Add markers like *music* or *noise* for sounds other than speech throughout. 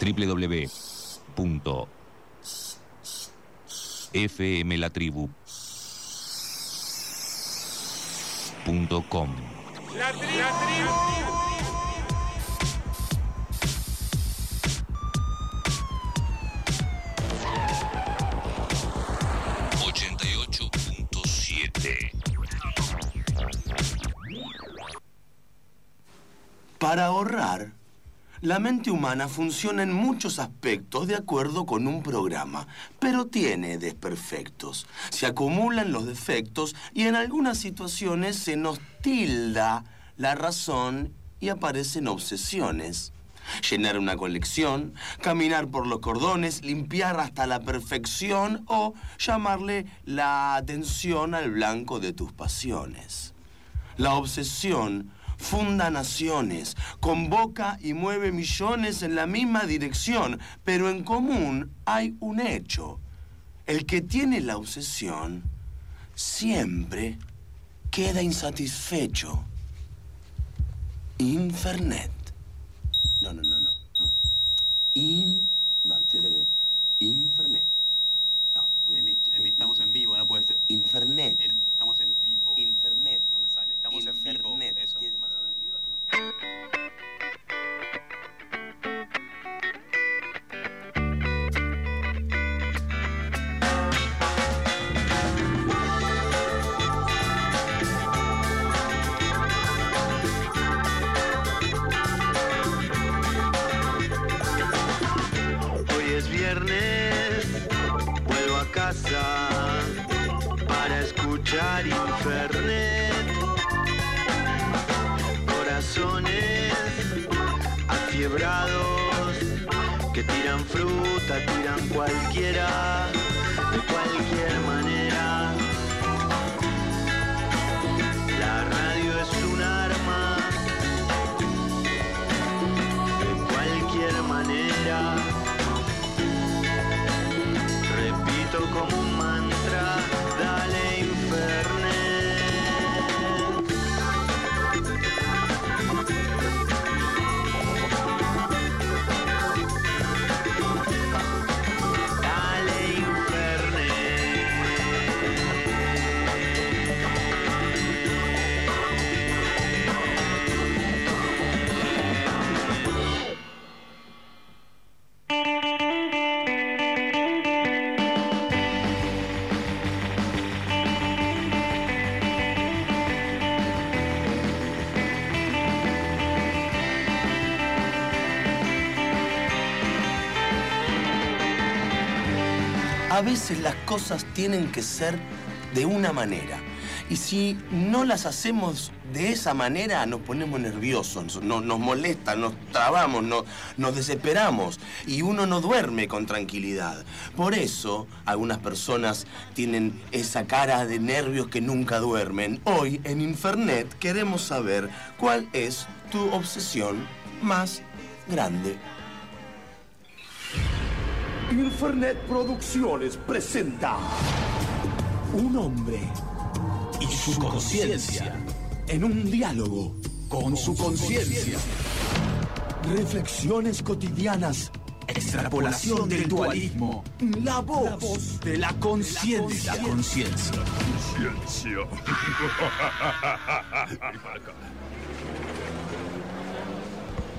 www.fmlatribu.com La, tri- la tribu. 88.7 Para ahorrar, la mente humana funciona en muchos aspectos de acuerdo con un programa, pero tiene desperfectos. Se acumulan los defectos y en algunas situaciones se nos tilda la razón y aparecen obsesiones. Llenar una colección, caminar por los cordones, limpiar hasta la perfección o llamarle la atención al blanco de tus pasiones. La obsesión funda naciones, convoca y mueve millones en la misma dirección, pero en común hay un hecho. El que tiene la obsesión siempre queda insatisfecho. Infernet. No, no, no, A veces las cosas tienen que ser de una manera. Y si no las hacemos de esa manera, nos ponemos nerviosos, no- nos molesta, nos trabamos, no- nos desesperamos y uno no duerme con tranquilidad. Por eso, algunas personas tienen esa cara de nervios que nunca duermen. Hoy, en Infernet, queremos saber cuál es tu obsesión más grande. Infernet Producciones presenta un hombre y su conciencia en un diálogo con su conciencia. Reflexiones cotidianas, extrapolación del dualismo, la voz de la conciencia. La conciencia.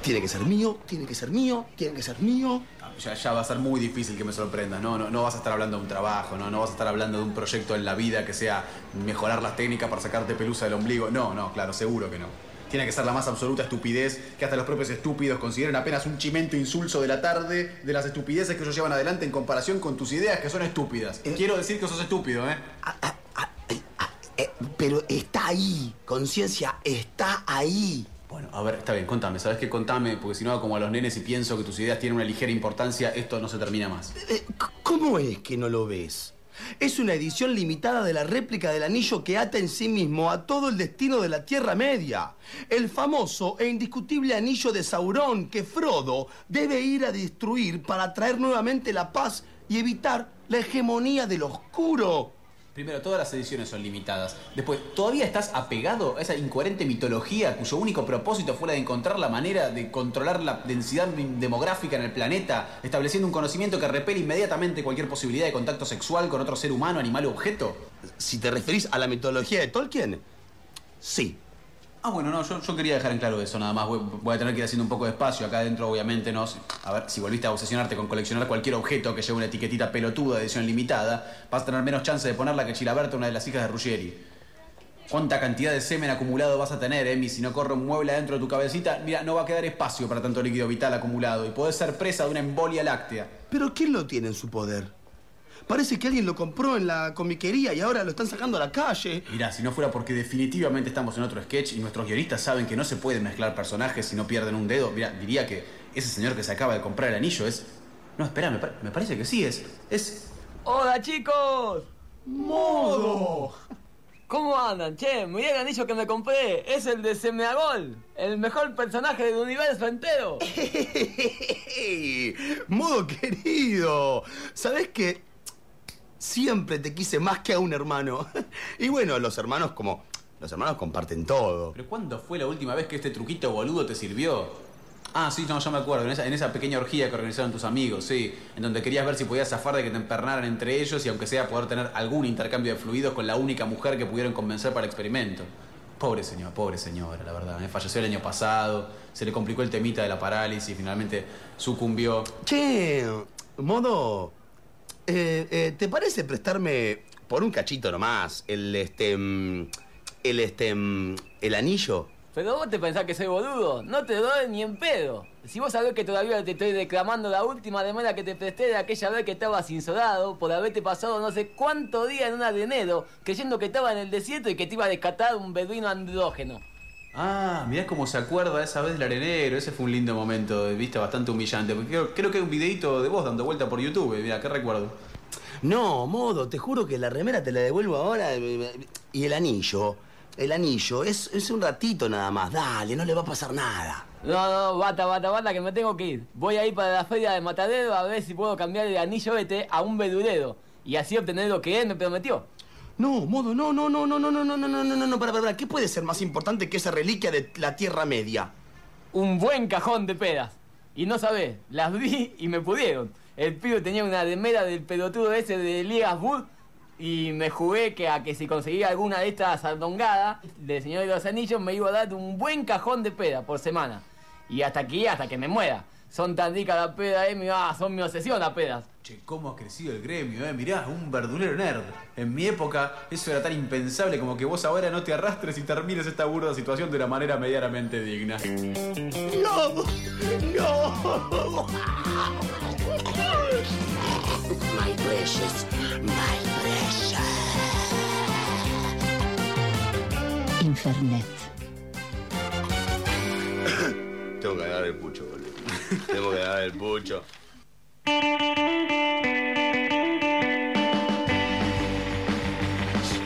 Tiene que ser mío, tiene que ser mío, tiene que ser mío. Ya, ya va a ser muy difícil que me sorprendas. No, no, no vas a estar hablando de un trabajo, no, no vas a estar hablando de un proyecto en la vida que sea mejorar las técnicas para sacarte pelusa del ombligo. No, no, claro, seguro que no. Tiene que ser la más absoluta estupidez que hasta los propios estúpidos consideren apenas un chimento insulso de la tarde de las estupideces que ellos llevan adelante en comparación con tus ideas que son estúpidas. Quiero decir que sos estúpido, ¿eh? Eh, pero está ahí, conciencia, está ahí. Bueno, a ver, está bien, contame. ¿Sabes qué? Contame, porque si no como a los nenes y pienso que tus ideas tienen una ligera importancia, esto no se termina más. Eh, c- ¿Cómo es que no lo ves? Es una edición limitada de la réplica del anillo que ata en sí mismo a todo el destino de la Tierra Media. El famoso e indiscutible anillo de Saurón que Frodo debe ir a destruir para traer nuevamente la paz y evitar la hegemonía del oscuro. Primero, todas las ediciones son limitadas. Después, ¿todavía estás apegado a esa incoherente mitología cuyo único propósito fuera de encontrar la manera de controlar la densidad demográfica en el planeta, estableciendo un conocimiento que repele inmediatamente cualquier posibilidad de contacto sexual con otro ser humano, animal o objeto? Si te referís a la mitología de Tolkien, sí. Ah, bueno, no, yo, quería dejar en claro eso nada más. Voy, voy a tener que ir haciendo un poco de espacio acá adentro, obviamente, ¿no? A ver, si volviste a obsesionarte con coleccionar cualquier objeto que lleve una etiquetita pelotuda de edición limitada, vas a tener menos chance de ponerla que Chilaberta, una de las hijas de Ruggeri. ¿Cuánta cantidad de semen acumulado vas a tener, Emi? Si no corre un mueble adentro de tu cabecita, mira, no va a quedar espacio para tanto líquido vital acumulado y podés ser presa de una embolia láctea. Pero ¿quién lo tiene en su poder? Parece que alguien lo compró en la comiquería y ahora lo están sacando a la calle. Mirá, si no fuera porque definitivamente estamos en otro sketch y nuestros guionistas saben que no se pueden mezclar personajes si no pierden un dedo, mira, diría que ese señor que se acaba de comprar el anillo es... No, espera, me, pa- me parece que sí, es... Es... ¡Hola chicos! ¡Modo! ¿Cómo andan? Che, mirá el anillo que me compré. Es el de Semeagol, el mejor personaje del universo entero. *laughs* Modo querido, ¿sabes qué? Siempre te quise más que a un hermano. *laughs* Y bueno, los hermanos como... Los hermanos comparten todo. ¿Pero cuándo fue la última vez que este truquito boludo te sirvió? Ah, sí, no, ya me acuerdo. En esa, en esa pequeña orgía que organizaron tus amigos, sí. En donde querías ver si podías zafar de que te empernaran entre ellos y aunque sea poder tener algún intercambio de fluidos con la única mujer que pudieron convencer para el experimento. Pobre señor, pobre señora, la verdad. ¿eh? Falleció el año pasado, se le complicó el temita de la parálisis y finalmente sucumbió. Che, modo... eh, eh, ¿Te parece prestarme por un cachito nomás el este... mm, El este... mm, El anillo? Pero vos te pensás que soy boludo. No te doy ni en pedo. Si vos sabés que todavía te estoy reclamando la última demanda que te presté de aquella vez que estabas insolado por haberte pasado no sé cuántos días en un arenero creyendo que estaba en el desierto y que te iba a descatar un beduino andrógeno. Ah, mirá cómo se acuerda esa vez del arenero. Ese fue un lindo momento, viste, bastante humillante. Porque Creo, creo que hay un videito de vos dando vuelta por YouTube. Mirá, qué recuerdo. No, modo, te juro que la remera te la devuelvo ahora. eh, Y el anillo, el anillo, es, es un ratito nada más. Dale, no le va a pasar nada. No, no, bata, bata, bata, que me tengo que ir. Voy a ir para la feria de Matadero a ver si puedo cambiar el anillo este a un vedurero. Y así obtener lo que él me prometió. No, modo, no, no, no, no, no, no, no, no, no, no, no, no, para, para, para. ¿Qué puede ser más importante que esa reliquia de la Tierra Media? un buen cajón de pedas. Y no sabés, las vi y me pudieron. El pibe tenía una remera del pelotudo ese de Ligas Wood y me jugué que a que si conseguía alguna de estas sardongadas del Señor de los Anillos me iba a dar un buen cajón de peda por semana. Y hasta aquí, hasta que me muera. Son tan ricas las pedas, eh, mi- ah, son mi obsesión las pedas. Che, cómo ha crecido el gremio, eh. Mirá, un verdulero nerd. En mi época, eso era tan impensable como que vos ahora no te arrastres y termines esta burda situación de una manera medianamente digna. No, no. My precious, my precious. Infernet. *coughs* Tengo que dar el pucho. Tengo que dar el pucho.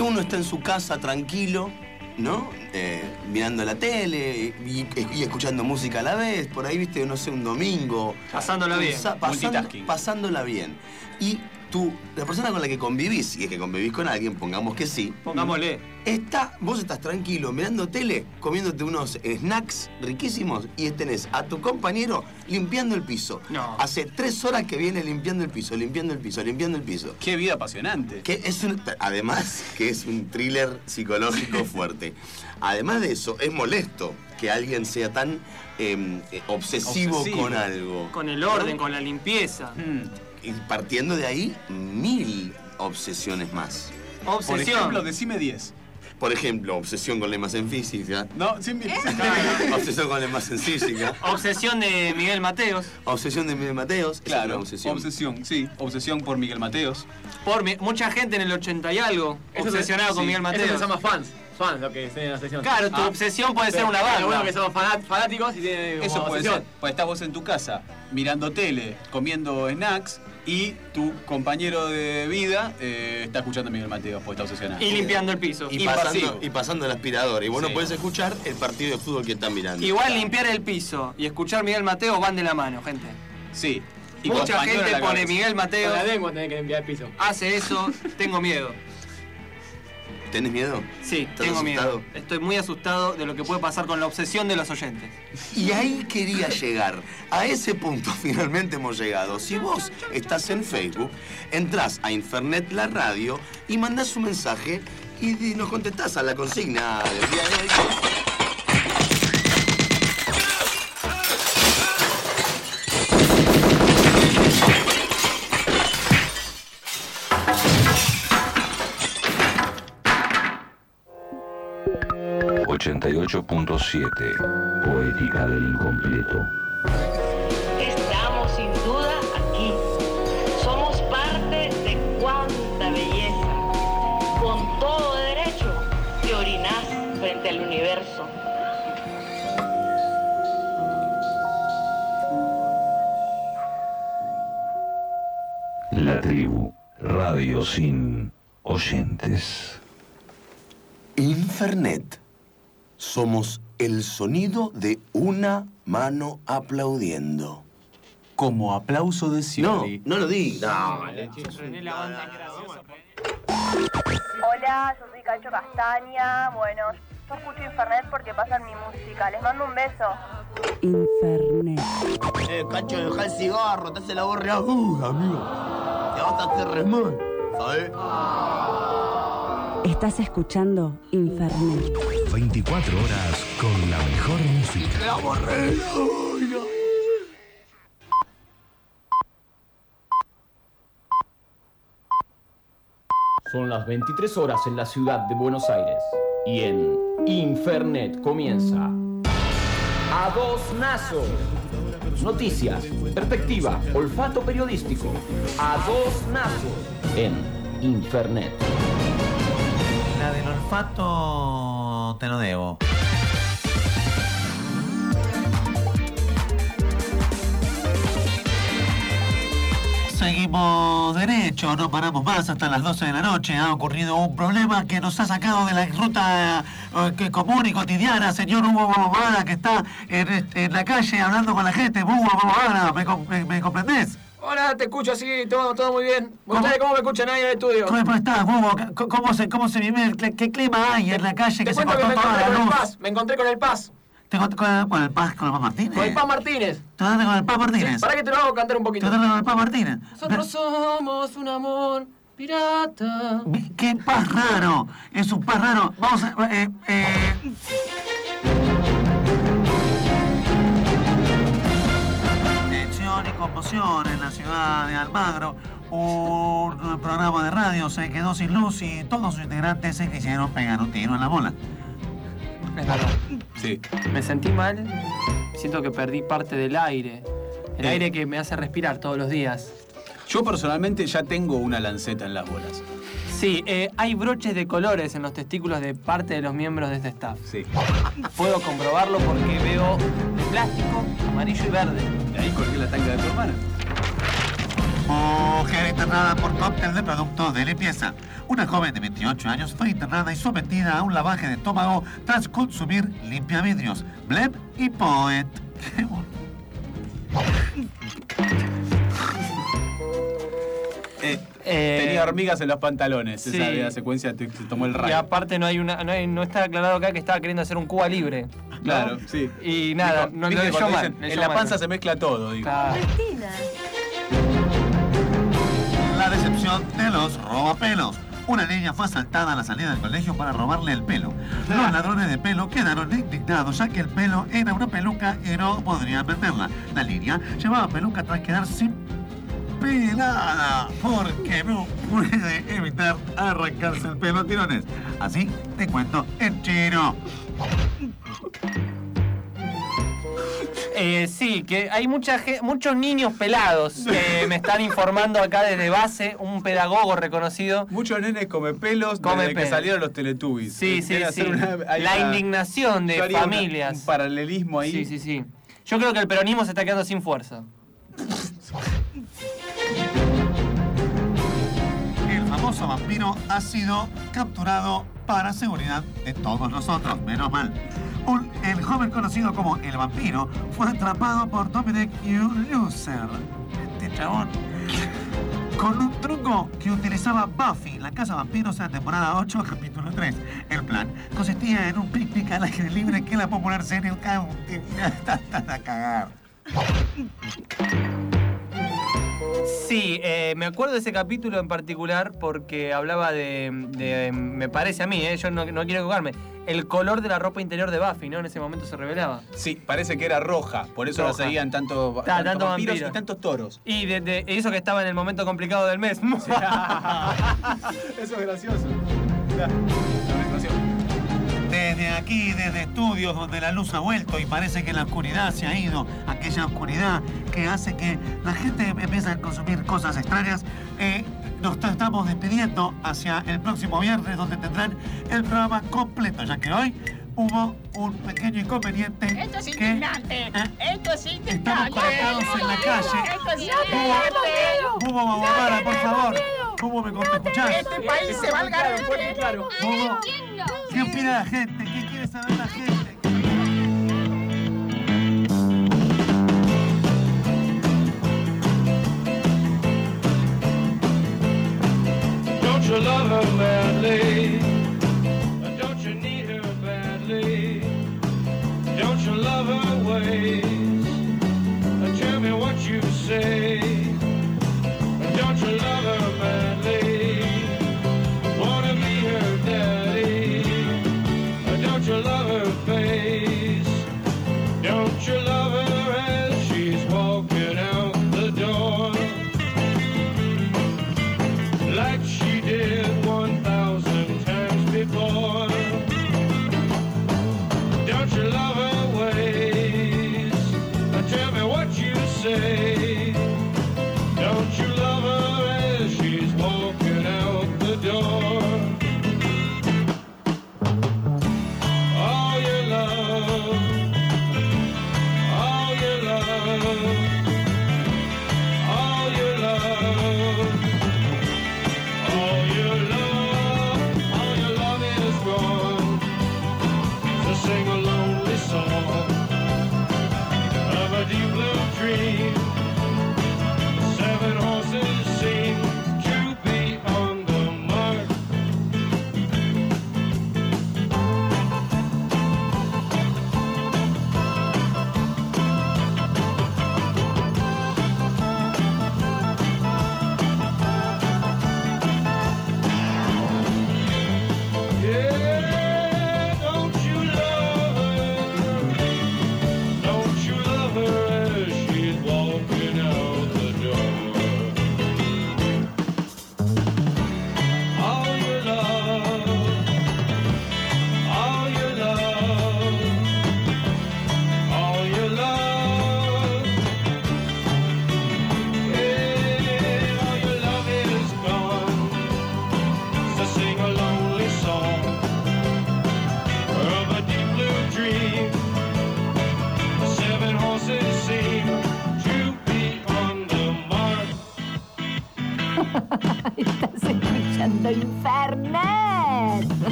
Uno está en su casa tranquilo, ¿no? Eh, mirando la tele y, y escuchando música a la vez, por ahí, viste, no sé, un domingo. Pasándola bien. pasando- pasándola bien. Y tú, la persona con la que convivís, si es que convivís con alguien, pongamos que sí, Pongámosle. Está, vos estás tranquilo mirando tele, comiéndote unos snacks riquísimos y tenés a tu compañero limpiando el piso. No. Hace tres horas que viene limpiando el piso, limpiando el piso, limpiando el piso. Qué vida apasionante. Que es un, además que es un thriller psicológico *laughs* fuerte. Además de eso, es molesto que alguien sea tan em, eh, obsesivo, Obsesivo. con algo. Con el orden, con la limpieza. Mm. Y partiendo de ahí, mil obsesiones más. Por Obsesión. ejemplo, decime 10. Por ejemplo, obsesión con lemas en física. No, sin *laughs* Obsesión con lemas en física. Obsesión de Miguel Mateos. Obsesión de Miguel Mateos. Claro, obsesión. obsesión, sí. Obsesión por Miguel Mateos. Por mi- mucha gente en el 80 y algo obsesionado con sí, Miguel Eso Mateos. se llama fans. Fans, lo que se en la sección. Claro, tu Ah. obsesión puede ser una Lo bueno banda. que somos fanat- fanáticos y tiene como Eso puede obsesión. ser. Pues estás vos en tu casa mirando tele, comiendo snacks y tu compañero de vida eh, está escuchando a Miguel Mateos porque está obsesionado. Y limpiando el piso. Y pasando, y pasando el aspirador. Y vos no Sí. podés escuchar el partido de fútbol que están mirando. Igual limpiar el piso y escuchar Miguel Mateos van de la mano, gente. Sí. Y Mucha gente pone cabeza. Miguel Con Mateos, la lengua tenés que limpiar el piso. hace eso, tengo miedo. *laughs* ¿Tenés miedo? Sí, ¿Estás tengo asustado? miedo. Estoy muy asustado de lo que puede pasar con la obsesión de los oyentes. Y ahí quería llegar. A ese punto *laughs* finalmente hemos llegado. Si vos estás en Facebook, entrás a Infernet la radio y mandás un mensaje y nos contestás a la consigna del día de hoy. Poética del incompleto. Estamos sin duda aquí. Somos parte de cuánta belleza. Con todo derecho te orinás frente al universo. La tribu. Radio sin oyentes. Infernet. Somos el sonido de una mano aplaudiendo. Como aplauso de No, Scioli. no lo di. No, Hola, yo soy Cacho Castaña. Bueno, yo escucho Infernet porque pasan mi música. Les mando un beso. Infernet. Eh, Cacho, deja el cigarro, te hace la borra. Uh, amigo. Te vas a hacer re mal, ¿sabes? Estás escuchando Infernet. 24 horas con la mejor música. La borré. Ay, no. Son las 23 horas en la ciudad de Buenos Aires y en Infernet comienza A Dos Nazos. Noticias, perspectiva, olfato periodístico. A Dos Nazos en Infernet. Te lo debo. Seguimos derecho, no paramos más hasta las 12 de la noche. Ha ocurrido un problema que nos ha sacado de la ruta eh, común y cotidiana. Señor Hugo Bobada, que está en, este- en la calle hablando con la gente. Hugo Bobada, ¿me, me- me comprendés? Hola, te escucho así, todo, todo muy bien. ¿Ustedes cómo me escuchan ahí en el estudio? ¿Cómo estás? ¿Cómo- ¿Cómo se, cómo se vive? ¿Qué, qué clima hay en la calle Te que se que me toda encontré la con el? Paz. Me encontré con el Paz. ¿Te encont- con, con el Paz, con el Paz Martínez? Con el Paz Martínez. ¿Te encontraste con el Paz Martínez? Para que te lo hago cantar un poquito. ¿Te encontraste con el Paz Martínez? Nosotros somos un amor pirata. ¡Qué paz raro! Es un paz raro. Vamos a... Eh, eh. Conmoción en la ciudad de Almagro. Un programa de radio se quedó sin luz y todos sus integrantes se quisieron pegar un tiro en la bola. Es verdad. Sí. Me sentí mal. Siento que perdí parte del aire. El Eh. aire que me hace respirar todos los días. Yo personalmente ya tengo una lanceta en las bolas. Sí, eh, hay broches de colores en los testículos de parte de los miembros de este staff. Sí. Puedo comprobarlo porque veo de plástico, amarillo y verde. Ahí colgué la tanga de tu hermana. Mujer internada por cóctel de producto de limpieza. Una joven de 28 años fue internada y sometida a un lavaje de estómago tras consumir limpiavidrios, Bleb y Poet. *laughs* Eh, Eh, tenía hormigas en los pantalones. sí. Esa la secuencia te, te tomó el Y rayo. aparte no hay una, no, hay- no está aclarado acá que estaba queriendo hacer un Cuba libre. ¿no? Claro, sí. Y nada, Dijo- no mal. dicen, En la mal. panza se mezcla todo, digo. Claro. La decepción de los robapelos. Una niña fue asaltada a la salida del colegio para robarle el pelo. Los ladrones de pelo quedaron indignados ya que el pelo era una peluca y no podrían venderla. La niña llevaba peluca tras quedar sin pelada porque no puede evitar arrancarse el pelo a tirones. Así te cuento en chino. Eh, sí, que hay mucha muchos niños pelados que me están informando acá desde base, un pedagogo reconocido. Muchos nenes come pelos Come desde que salieron los Teletubbies. Sí, Eh, sí, sí. una- La una- indignación de haría una- familias. un paralelismo ahí. Sí, sí, sí. Yo creo que el peronismo se está quedando sin fuerza. Famoso vampiro ha sido capturado para seguridad de todos nosotros, menos mal. Un- el joven conocido como el vampiro fue atrapado por Dominic Loser. Este chabón. con un truco que utilizaba Buffy la Casa Vampiros en la temporada 8, capítulo 3. El plan consistía en un picnic al aire libre que la popular serie. *laughs* Está a cagar. Sí, eh, me acuerdo de ese capítulo en particular porque hablaba de, de- me parece a mí, eh, yo no, no quiero equivocarme, el color de la ropa interior de Buffy, ¿no? En ese momento se revelaba. Sí, parece que era roja, por eso la seguían tanto, Ta, tanto tanto vampiros vampiro. y tantos toros. Y de, de- eso que estaba en el momento complicado del mes. *laughs* Eso es gracioso. *laughs* Desde aquí, desde estudios donde la luz ha vuelto y parece que la oscuridad se ha ido, aquella oscuridad que hace que la gente empiece a consumir cosas extrañas, eh, nos estamos despidiendo hacia el próximo viernes donde tendrán el programa completo, ya que hoy hubo un pequeño inconveniente Esto es indignante. Esto es indignante. estamos conectados en la calle. Esto es indignante. Hubo por favor. Hubo, ¿me, me escuchás? Este país se va al garete. Hubo, ¿Qué opina la gente? ¿Qué quiere saber la gente? Don't you love her madly?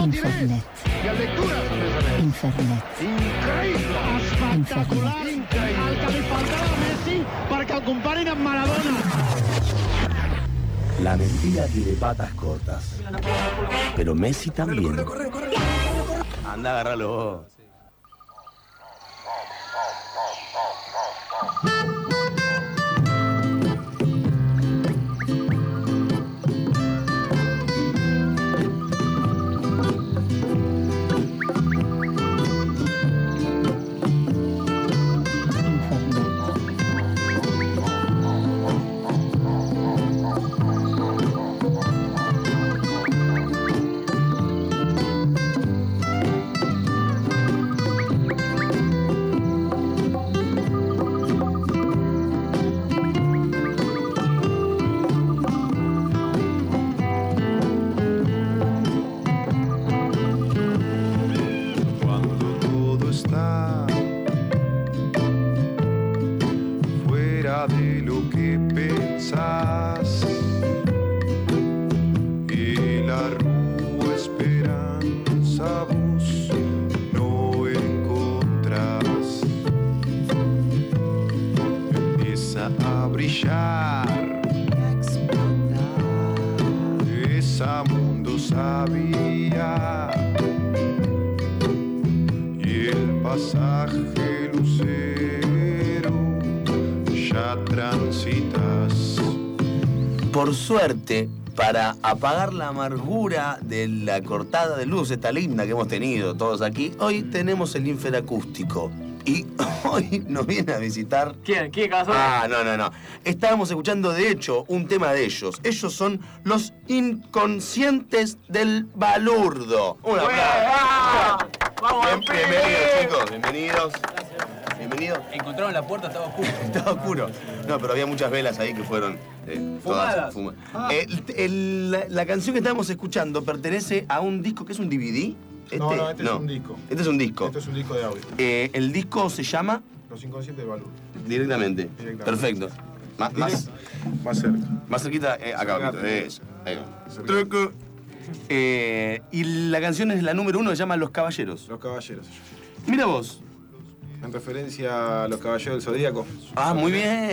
Infernet. Infernet. Espectacular, increïble. El que li faltava a Messi perquè el comparin amb Maradona. La mentira tiene patas cortas. Pero Messi también. Anda, agárralo para apagar la amargura de la cortada de luz, esta linda que hemos tenido todos aquí, hoy tenemos el inferacústico. Y *laughs* hoy nos viene a visitar. ¿Quién? ¿Quién caso? Ah, no, no, no. Estábamos escuchando, de hecho, un tema de ellos. Ellos son los inconscientes del balurdo. Un aplauso. ¡Vamos, Bien- bienvenidos, chicos. Bienvenidos. Encontraron la puerta, estaba oscuro. *laughs* Estaba oscuro. No, pero había muchas velas ahí que fueron eh, Fumadas. todas fuma- El- el- la, la canción que estábamos escuchando pertenece a un disco que es un DVD. No, no, este es un disco. Este es un disco. Esto es un disco de audio. Eh, el disco se llama Los inconscientes de Balú. directamente. Directamente. Perfecto. Más, más, Más cerca. más cerquita, eh, acá. Eso. Ahí va. Truco. Eh, y la canción es la número uno, se llama Los Caballeros. Los caballeros. Mira vos. En referencia a los caballeros del zodíaco. Ah, muy bien.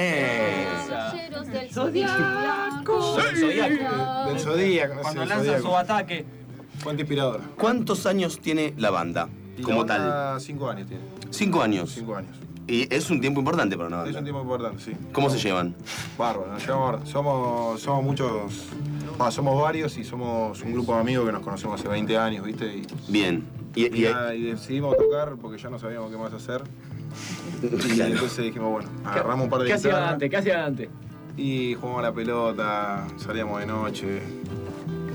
Caballeros del Zodíaco. Del Zodíaco. Del Zodíaco. Cuando Zodíaco. su ataque. Fuente inspiradora. ¿Cuántos años tiene la banda como la tal? Cinco años tiene. Cinco años. Cinco años. Y es un tiempo importante para una Es un tiempo importante, sí. ¿Cómo se llevan? Bárbaro, nos llevamos. Somos, somos muchos, ah, somos varios y somos un grupo de amigos que nos conocemos hace 20 años, ¿viste? Y, Bien. Y, y y- nada, y decidimos tocar porque ya no sabíamos qué más hacer. Y Claro. entonces dijimos, bueno, agarramos un par de ¿Qué guitarras antes? ¿Qué antes? y jugamos a la pelota, salíamos de noche.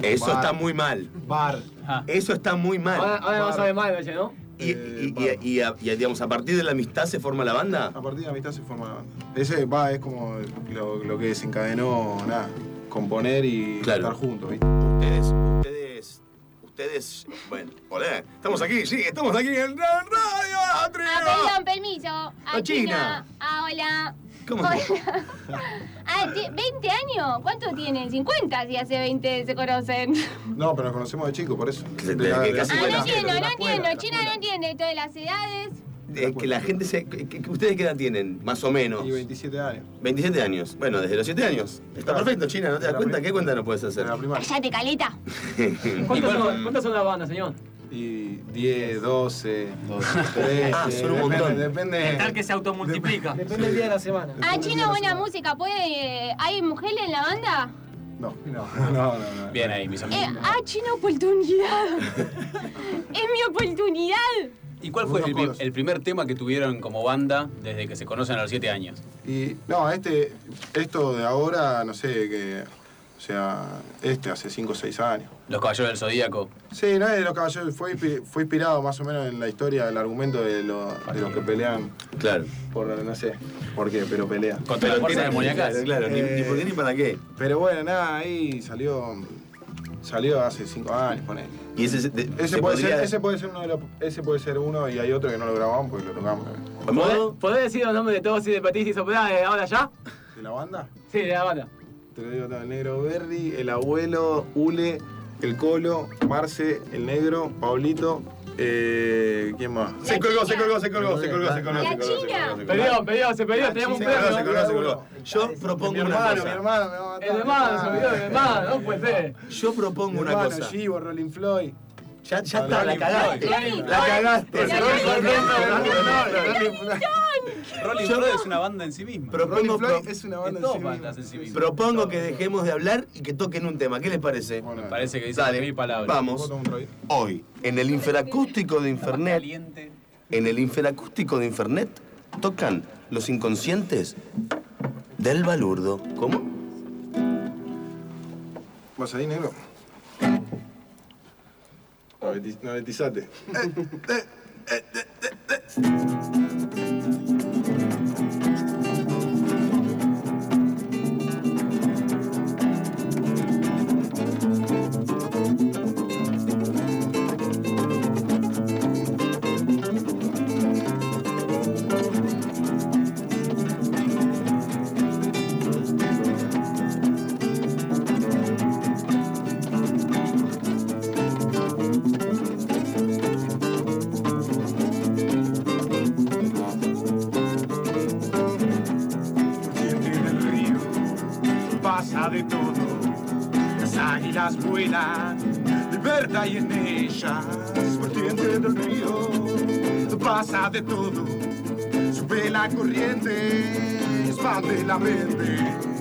Eso Bar. está muy mal. Bar. Eso está muy mal. Ahora, ahora no Bar. sabe mal, ¿no? Y, y- y- y a- y a- digamos, a partir de la amistad se forma la banda. A partir de la amistad se forma la banda. Ese va, es como lo, lo que desencadenó, nada, componer y Claro. estar juntos, ¿viste? Ustedes, ustedes, ustedes, bueno, hola, estamos aquí, sí, estamos aquí en radio Ah, Atrio. perdón, permiso. A A China. Ah, hola. ¿Cómo. *laughs* Ah, ti- ¿20 años? ¿Cuánto tienen? 50 si hace 20 se conocen. *laughs* No, pero nos conocemos de chicos, por eso. de- De la- que de la casi Ah, no entiendo, no entiendo. escuela, China no entiende todas las edades. Eh, que la gente se. que- que- ¿Ustedes qué edad tienen? Más o menos. Y 27 años. 27 años. Bueno, desde los 7 años. Está Claro. perfecto, China, ¿no te das cuenta? ¿Qué cuenta no puedes hacer? Cállate, caleta. *laughs* ¿Cuántas son, cuántas son las bandas, señor? Y 10, 12, 13. Ah, son un depende- montón. Depende. Tal que se automultiplica. Depende del día de la semana. Ah, chino, buena música. ¿Puede, ¿Hay mujeres en la banda? No, no, no, no. Bien ahí, mis amigos. Eh, ah, chino, oportunidad. *laughs* es mi oportunidad. ¿Y cuál fue el, primer tema que tuvieron como banda desde que se conocen a los 7 años? Y no, este, esto de ahora, no sé, que. O sea, este hace 5 o 6 años. Los Caballeros del Zodíaco. Sí, no es de los caballeros, fue, fue inspirado más o menos en la historia, el argumento de, lo- de los que pelean Claro. por, no sé por qué, pero pelean. Contra las fuerzas demoníacas. Claro, claro, ni, ni por qué ni para qué. Pero bueno, nada, ahí salió, salió hace 5 años, ponele. Y ese, se- de- Ese se puede, podría- ser, ese puede ser uno de los, ese puede ser uno y hay otro que no lo grabamos porque lo tocamos también. ¿Podés, ¿Modo? podés decir los nombres de todos y de Patricia y Soprano eh, ahora ya? ¿De la banda? Sí, de la banda. Te lo digo todo, el negro Berry, el abuelo, Ule, el Colo, Marce, el negro, Pablito, eh, ¿quién más? Se colgó, se colgó, se colgó, se colgó, se colgó. La se colgó, se China. colgó, se colgó. Perdió, perdió, se perdió, teníamos un colgó, se premio. colgó, se colgó. Yo propongo Mi una hermano, mi cosa. hermano me va a matar. El hermano, se olvidó del hermano, no puede ser. Yo Mi propongo una hermano, cosa. Rolling Floyd. Ya, ya No, está, la cagaste. La cagaste. Rolling Floyd, es una banda en sí misma. Propongo, Rolling Floyd pro- es una banda en sí misma. propongo que dejemos de hablar y que toquen un tema. ¿Qué les parece? Bueno, Parece que dice Dale, mil palabras. vamos. Hoy, en el inferacústico de Infernet, en el inferacústico de Infernet, tocan los inconscientes del balurdo. ¿Cómo? ¿Vas ahí, negro? 9.17. de todo. Las águilas vuelan, libertad y en ellas, vertiente del río, pasa de todo. Sube la corriente, expande la mente.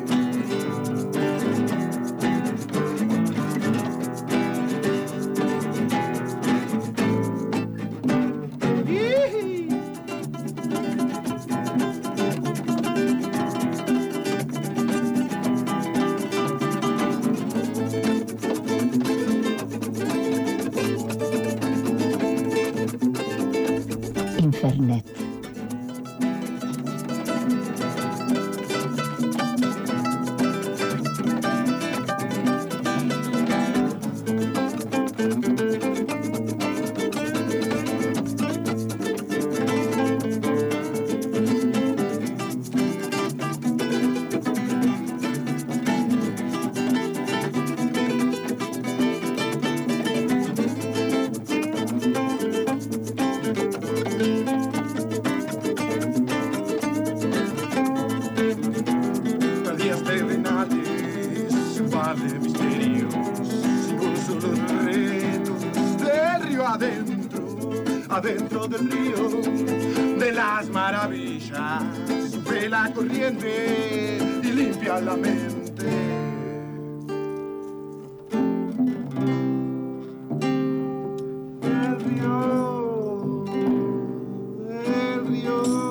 El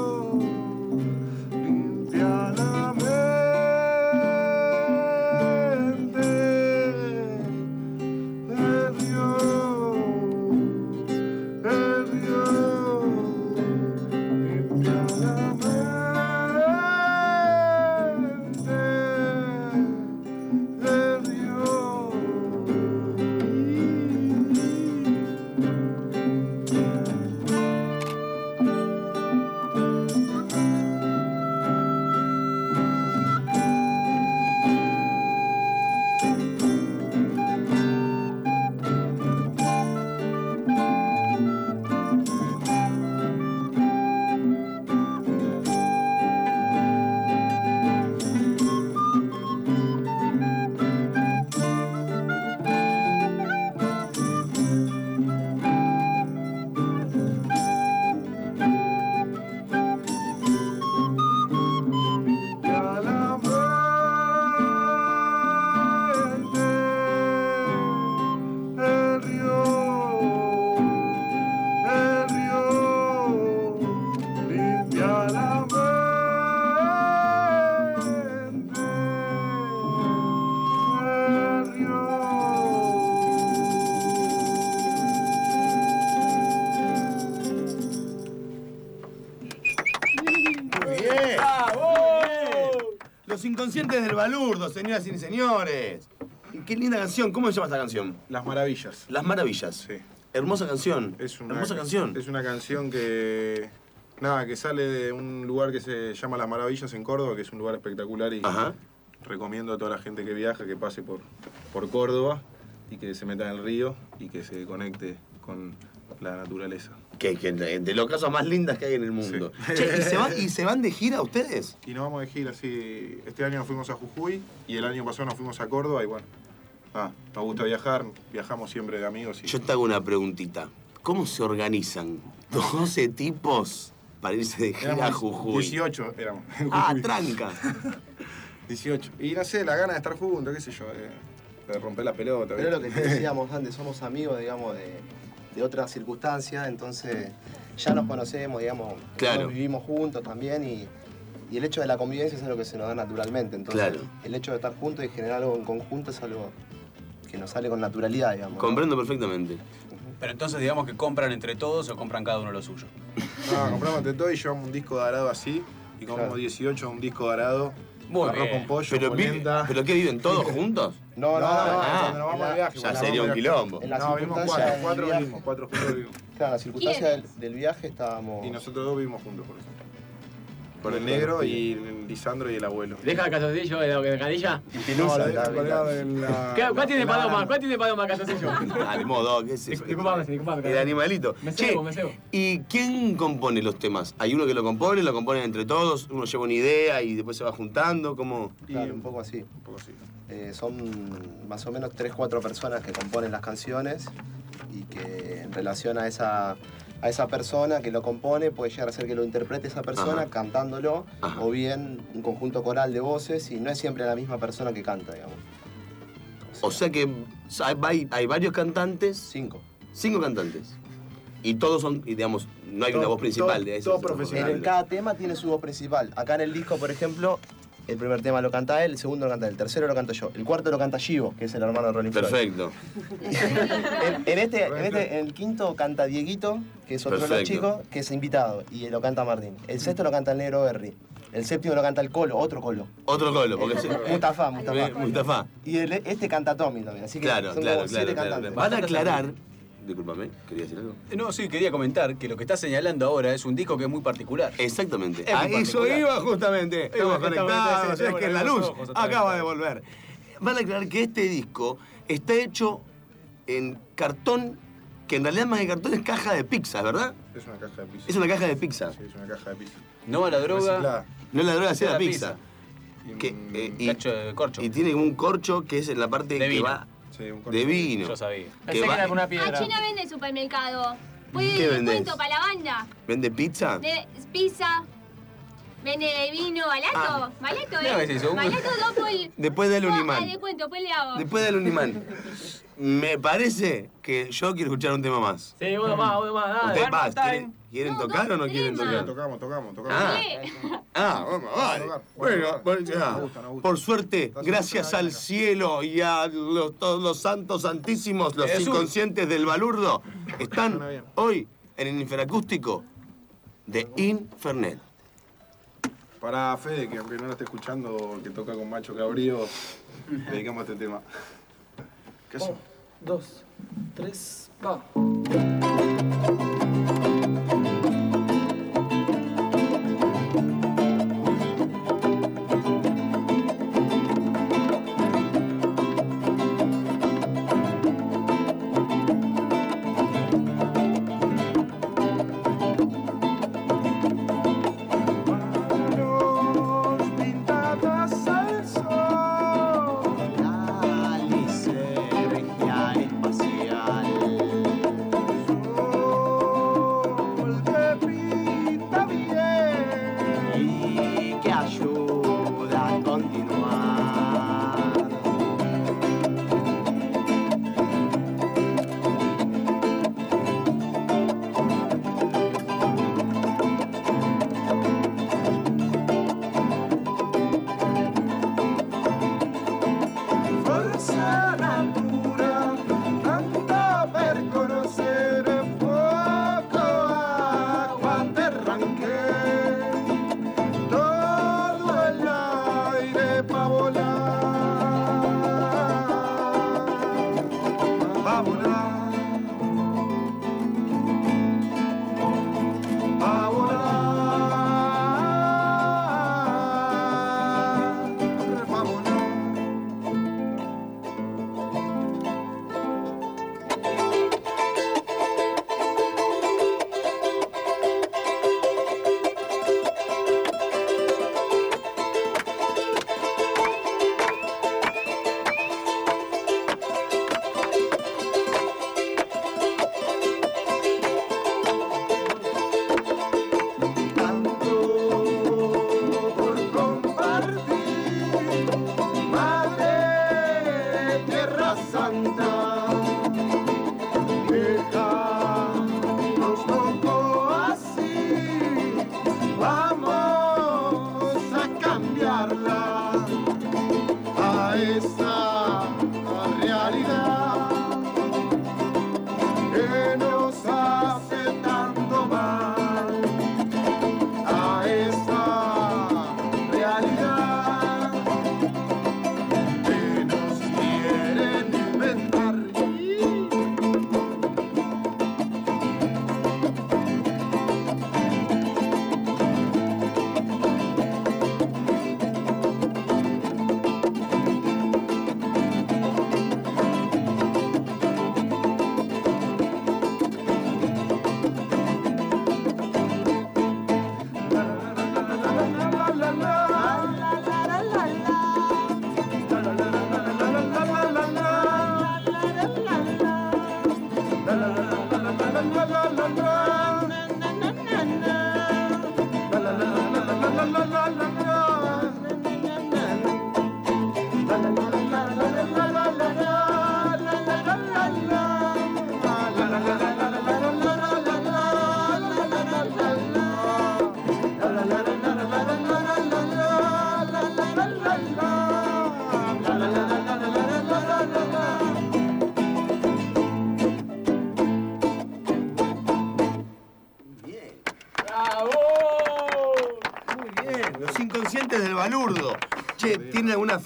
Los inconscientes del balurdo, señoras y señores. Qué linda canción. ¿Cómo se llama esta canción? Las Maravillas. Las Maravillas. Sí. Hermosa canción. Es una, Hermosa canción. Es una canción que. Nada, que sale de un lugar que se llama Las Maravillas en Córdoba, que es un lugar espectacular y Ajá. recomiendo a toda la gente que viaja que pase por, por Córdoba y que se meta en el río y que se conecte con la naturaleza. Que, que de los casos más lindas que hay en el mundo. Sí. *laughs* Che, ¿y, se van, ¿Y se van de gira ustedes? Y nos vamos de gira, sí. Este año nos fuimos a Jujuy y el año pasado nos fuimos a Córdoba y bueno. Ah, nos gusta viajar, viajamos siempre de amigos. Y... Yo te hago una preguntita. ¿Cómo se organizan 12 tipos para irse de gira a Jujuy? 18 éramos. Ah, tranca. *laughs* 18. Y no sé, la gana de estar juntos, qué sé yo, de, de romper la pelota. Pero es lo que te *laughs* decíamos antes, somos amigos, digamos, de, de otras circunstancias, entonces ya nos conocemos, digamos, Claro. todos vivimos juntos también y, y el hecho de la convivencia es algo que se nos da naturalmente. Entonces, Claro. el hecho de estar juntos y generar algo en conjunto es algo que nos sale con naturalidad, digamos. ¿no? Comprendo perfectamente. Pero entonces digamos que compran entre todos o compran cada uno lo suyo. *laughs* No, compramos de todo y llevamos un disco dorado así. Y compramos 18 un disco dorado. Muy arroz bien. con pollo, Pero, vi- polenta. ¿Pero qué viven todos *laughs* juntos? No, no, no, Ah, cuando nos vamos de viaje, Ya sería un quilombo. En la No, circunstancia cuatro, del cuatro viaje. vivimos, cuatro juntos vivimos. Claro, la circunstancia del, del viaje estábamos. Y nosotros dos vivimos juntos, por ejemplo. Con el negro y el Lisandro y el abuelo. ¿Deja el calzoncillo de lo que canilla? No, lo dejo colgado en la- ¿Qué- ¿Cuál tiene la- paloma? ¿Cuál tiene paloma calzoncillo? Al modo, ¿qué eso? Disculpame, disculpame. El animalito. Me cebo, me cebo. ¿y quién compone los temas? ¿Hay uno que lo compone, lo componen entre todos? ¿Uno lleva una idea y después se va juntando? ¿Cómo? Claro, un poco así. Un poco así. Eh, son más o menos 3-4 personas que componen las canciones y que en relación a esa, a esa persona que lo compone puede llegar a ser que lo interprete esa persona Ajá. cantándolo Ajá. o bien un conjunto coral de voces y no es siempre la misma persona que canta, digamos. O sea que hay, hay varios cantantes. Cinco. Cinco cantantes. Y todos son, y digamos, no hay una voz principal. todo- de todo esos En cada tema tiene su voz principal. Acá en el disco, por ejemplo, el primer tema lo canta él, el segundo lo canta él, el tercero lo canto yo, el cuarto lo canta Givo, que es el hermano de Rolling. Perfecto. En, en este, en este, en el quinto canta Dieguito, que es otro de los chicos, que es invitado, y lo canta Martín. El sexto lo canta el negro Berry. El séptimo lo canta el Colo, otro Colo. Otro colo, porque se- Mustafa, Mustafa. Mustafa. Y el- este canta Tommy también, así que Claro, son claro, como siete claro, claro. cantantes. Van a aclarar. Discúlpame, quería decir algo. No, sí, quería comentar que lo que está señalando ahora es un disco que es muy particular. Exactamente. Es muy A eso particular. iba justamente. Estamos conectados, es que es la luz ojos acaba de volver. Van a aclarar que este disco está hecho en cartón, que en realidad más que cartón es caja de pizza, ¿verdad? Es una caja de pizza. Es una caja de pizza. Sí, es una caja de pizza. No a la droga. Reciclada. No es la droga, sí la pizza. Que, eh, y, Cacho de corcho. y tiene un corcho que es en la parte De que vino. va Sí, un corcho. de vino. Yo sabía. Que va- Ah, China vende en supermercado. Puede ¿Qué de descuento para la banda. ¿Vende pizza? De pizza. Vende vino barato. Que ¿eh? es eso, Barato por... Después dale un Ah, imán. descuento, después le hago. Después dale un imán. *laughs* Me parece que yo quiero escuchar un tema más. Sí, uno más, uno más, dale. ¿Ustedes One más, more time. ¿Quieren, tocar o no quieren tocar? Tocamos, tocamos, tocamos. Ah, ah, vamos, vale. Bueno, bueno, ya. por suerte, gracias al cielo y a los, todos los santos santísimos, los Jesús. inconscientes del balurdo, están hoy en el inferacústico de Infernet. Para Fede, que aunque no lo esté escuchando, que toca con Macho Cabrío, dedicamos este tema. ¿Qué? Dos, tres, va.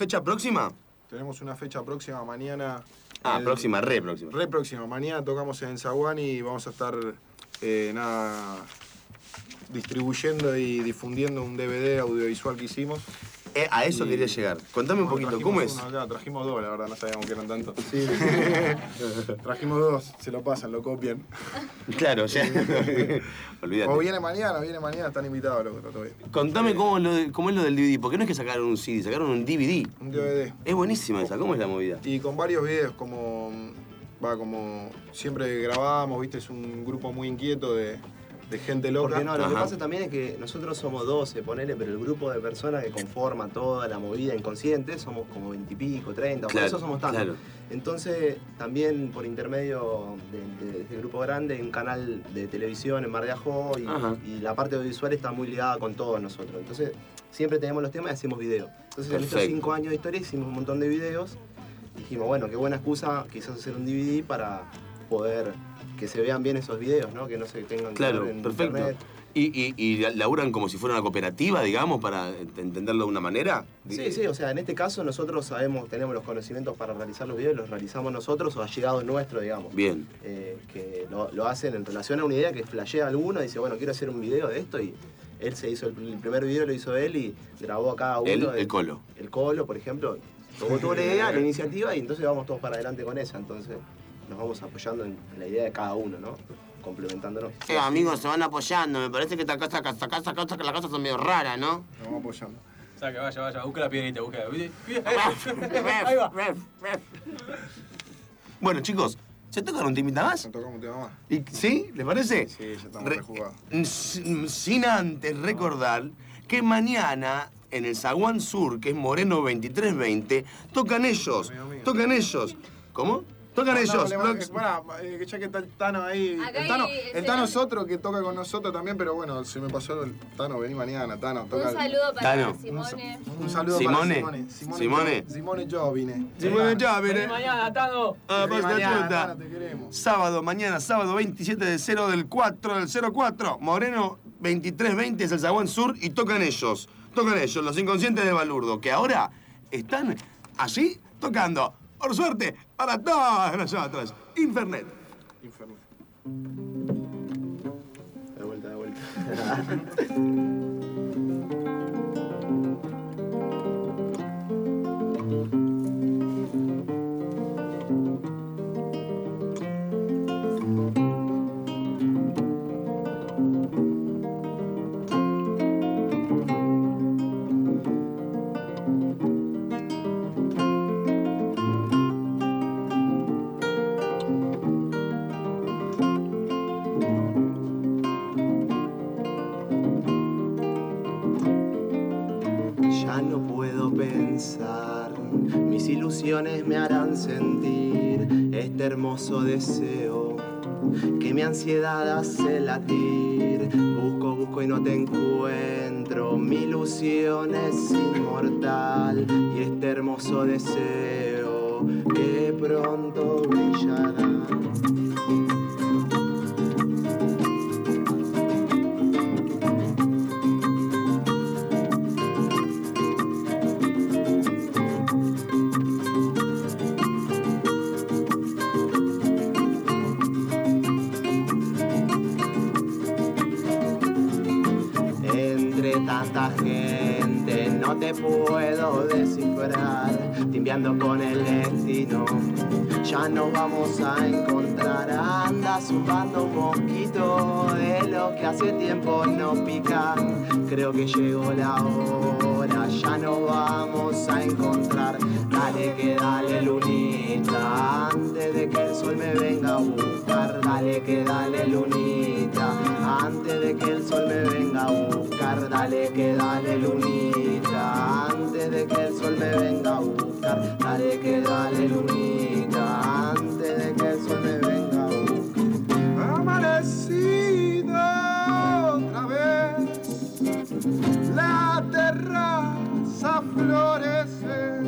Fecha próxima? Tenemos una fecha próxima mañana. Ah, el- próxima, re próxima. Re próxima. Mañana tocamos en Zaguán y vamos a estar eh, nada distribuyendo y difundiendo un DVD audiovisual que hicimos. Eh, a eso Y- quería llegar. Contame un poquito, ¿cómo es? uno acá, trajimos dos, la verdad, no sabíamos que eran tantos. *laughs* trajimos dos, se lo pasan, lo copian. *laughs* Claro, ya. *laughs* Olvídate. O viene mañana, viene mañana, están invitados, loco, todo bien. Contame cómo, lo de- cómo es lo del DVD, porque no es que sacaron un CD, sacaron un DVD. Un DVD. Es buenísima esa, ¿cómo es la movida? Y con varios videos, como. Va, como. Siempre grabamos, viste, es un grupo muy inquieto de, de gente loca. Porque no, lo que pasa también es que nosotros somos 12, ponele, pero el grupo de personas que conforma toda la movida inconsciente somos como 20 y pico, 30, por Claro, eso somos tantos. claro. Entonces, también por intermedio de, de este grupo grande, hay un canal de televisión en Mar de Ajó y, la parte audiovisual está muy ligada con todos nosotros. Entonces, siempre tenemos los temas y hacemos videos. Entonces, en estos Perfecto. cinco años de historia hicimos un montón de videos. Dijimos, bueno, qué buena excusa quizás hacer un DVD para poder que se vean bien esos videos, ¿no? Que no se tengan que Claro, ver en perfecto. internet. ¿Y, y, y laburan como si fuera una cooperativa, digamos, para ent- entenderlo de una manera? Sí, sí, o sea, en este caso nosotros sabemos, tenemos los conocimientos para realizar los videos, los realizamos nosotros o allegados nuestros, digamos. Bien. Eh, que lo, lo hacen en relación a una idea que flashea alguno y dice, bueno, quiero hacer un video de esto y él se hizo, el, el primer video lo hizo él y grabó a cada uno. El colo. El colo, por ejemplo, tuvo toda la idea, *laughs* la iniciativa y entonces vamos todos para adelante con esa, entonces nos vamos apoyando en, la idea de cada uno, ¿no? Complementándonos. Eh, amigos, se van apoyando. Me parece que esta casa, esta casa, esta casa, las casas son medio raras, ¿no? Nos vamos apoyando. Saca, vaya, vaya, busca la piedrita, busca. Ahí va. Bueno, chicos, ¿se tocan un timita más? Tocamos un tema más. ¿Y, ¿Sí? ¿Les parece? Sí, ya estamos Re- rejugados. Sin, sin antes recordar que mañana en el Zaguán Sur, que es Moreno 2320, tocan ellos. Tocan ellos. ¿Cómo? Tocan ellos. Eh, pará, eh, que ya que está el Tano ahí. Acá el Tano, hay- el Tano es otro que toca con nosotros también, pero bueno, se me pasó el Tano, vení mañana, Tano. Un Toca el- saludo para Tano. Simone. Un saludo Simone. para Simone. Simone. Simone Jovine. Simone Jovine. Vení mañana, Tano. Ah, Vení mañana, chuta. Tano, te queremos. Sábado, mañana, sábado 27 del 0 del 4 del 04. Moreno 2320 es el Zaguán Sur y tocan ellos. Tocan ellos, los inconscientes del balurdo, que ahora están allí tocando. Por suerte, para todos nosotros. Infernet. Inferno. De vuelta, de vuelta. *laughs* ilusiones me harán sentir este hermoso deseo que mi ansiedad hace latir. Busco, busco y no te encuentro, mi ilusión es inmortal y este hermoso deseo que pronto brillará. Tanta gente no no te puedo descifrar, timbiando con el destino. Ya nos vamos a encontrar, anda zumbando un mosquito de lo que hace tiempo nos pica. Creo que llegó la hora, ya nos vamos a encontrar. Dale que dale lunita, antes de que el sol me venga a buscar. Dale que dale lunita, antes de que el sol me venga a buscar. Dale que dale lunita, antes de que el sol me venga a buscar. Dale que dale lunita, antes de que el sol me venga a buscar. Amanecido otra vez, la terraza florece,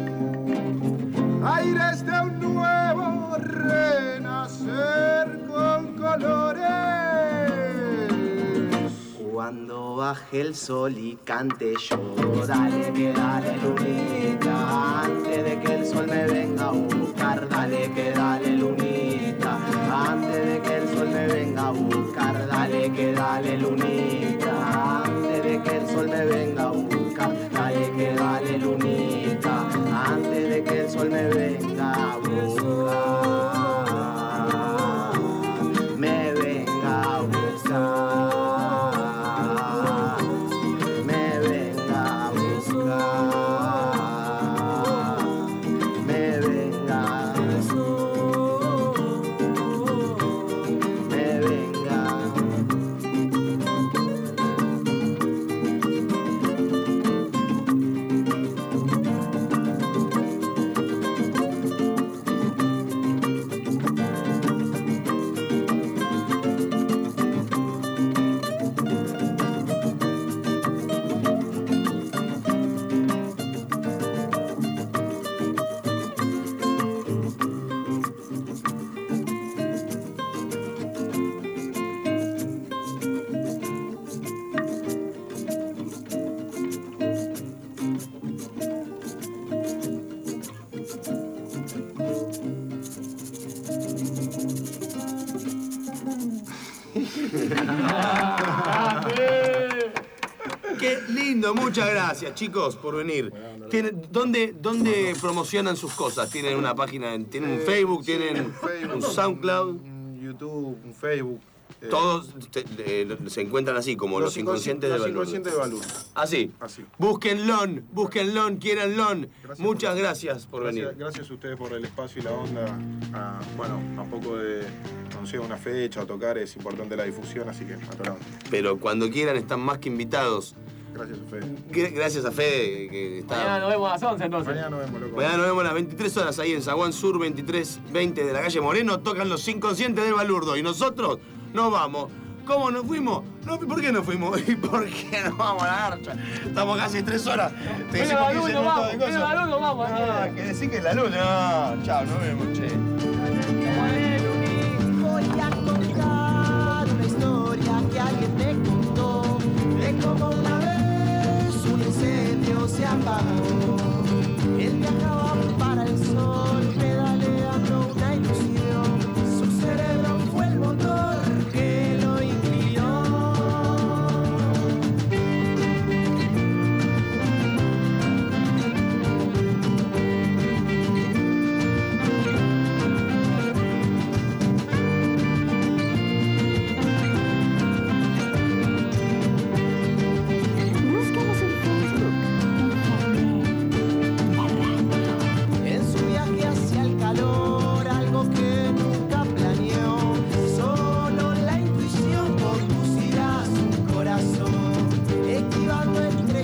aires de un nuevo renacer con colores. Cuando baje el sol y cante yo, dale que dale lunita, antes de que el sol me venga a buscar, dale que dale lunita, antes de que el sol me venga a buscar, dale que dale lunita, antes de que el sol me venga a buscar, que gracias chicos por venir. ¿Tienen- ¿Dónde, ¿Dónde promocionan sus cosas? ¿Tienen una página, en- tienen un Facebook, tienen un SoundCloud? Un YouTube, un Facebook. eh, Todos te- eh, se encuentran así, como los, inconscientes de Los Balurdo. inconscientes de Balurdo. Así. Así. Búsquenlo, búsquenlo, quieranlo. Muchas gracias por Gracias, venir. gracias a ustedes por el espacio y la onda. A, bueno, a poco de anunciar una fecha o tocar es importante la difusión, así que a toda la onda. Pero cuando quieran están más que invitados. Gracias a Fede. Gra- Gracias a Fede que está. Mañana nos vemos a las 11 entonces. Mañana nos vemos, loco. Mañana nos vemos a las 23 horas ahí en Zaguán Sur 2320 de la calle Moreno. Tocan los inconscientes del Balurdo. Y nosotros nos vamos. ¿Cómo nos fuimos? No, ¿Por qué nos fuimos? *laughs* ¿Y por qué nos vamos a la garcha? Estamos casi tres horas. Te decimos a la 15 luz, vamos. Ah, que decir que es la luz. No, chao, nos vemos, che. Se apagó.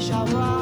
échappa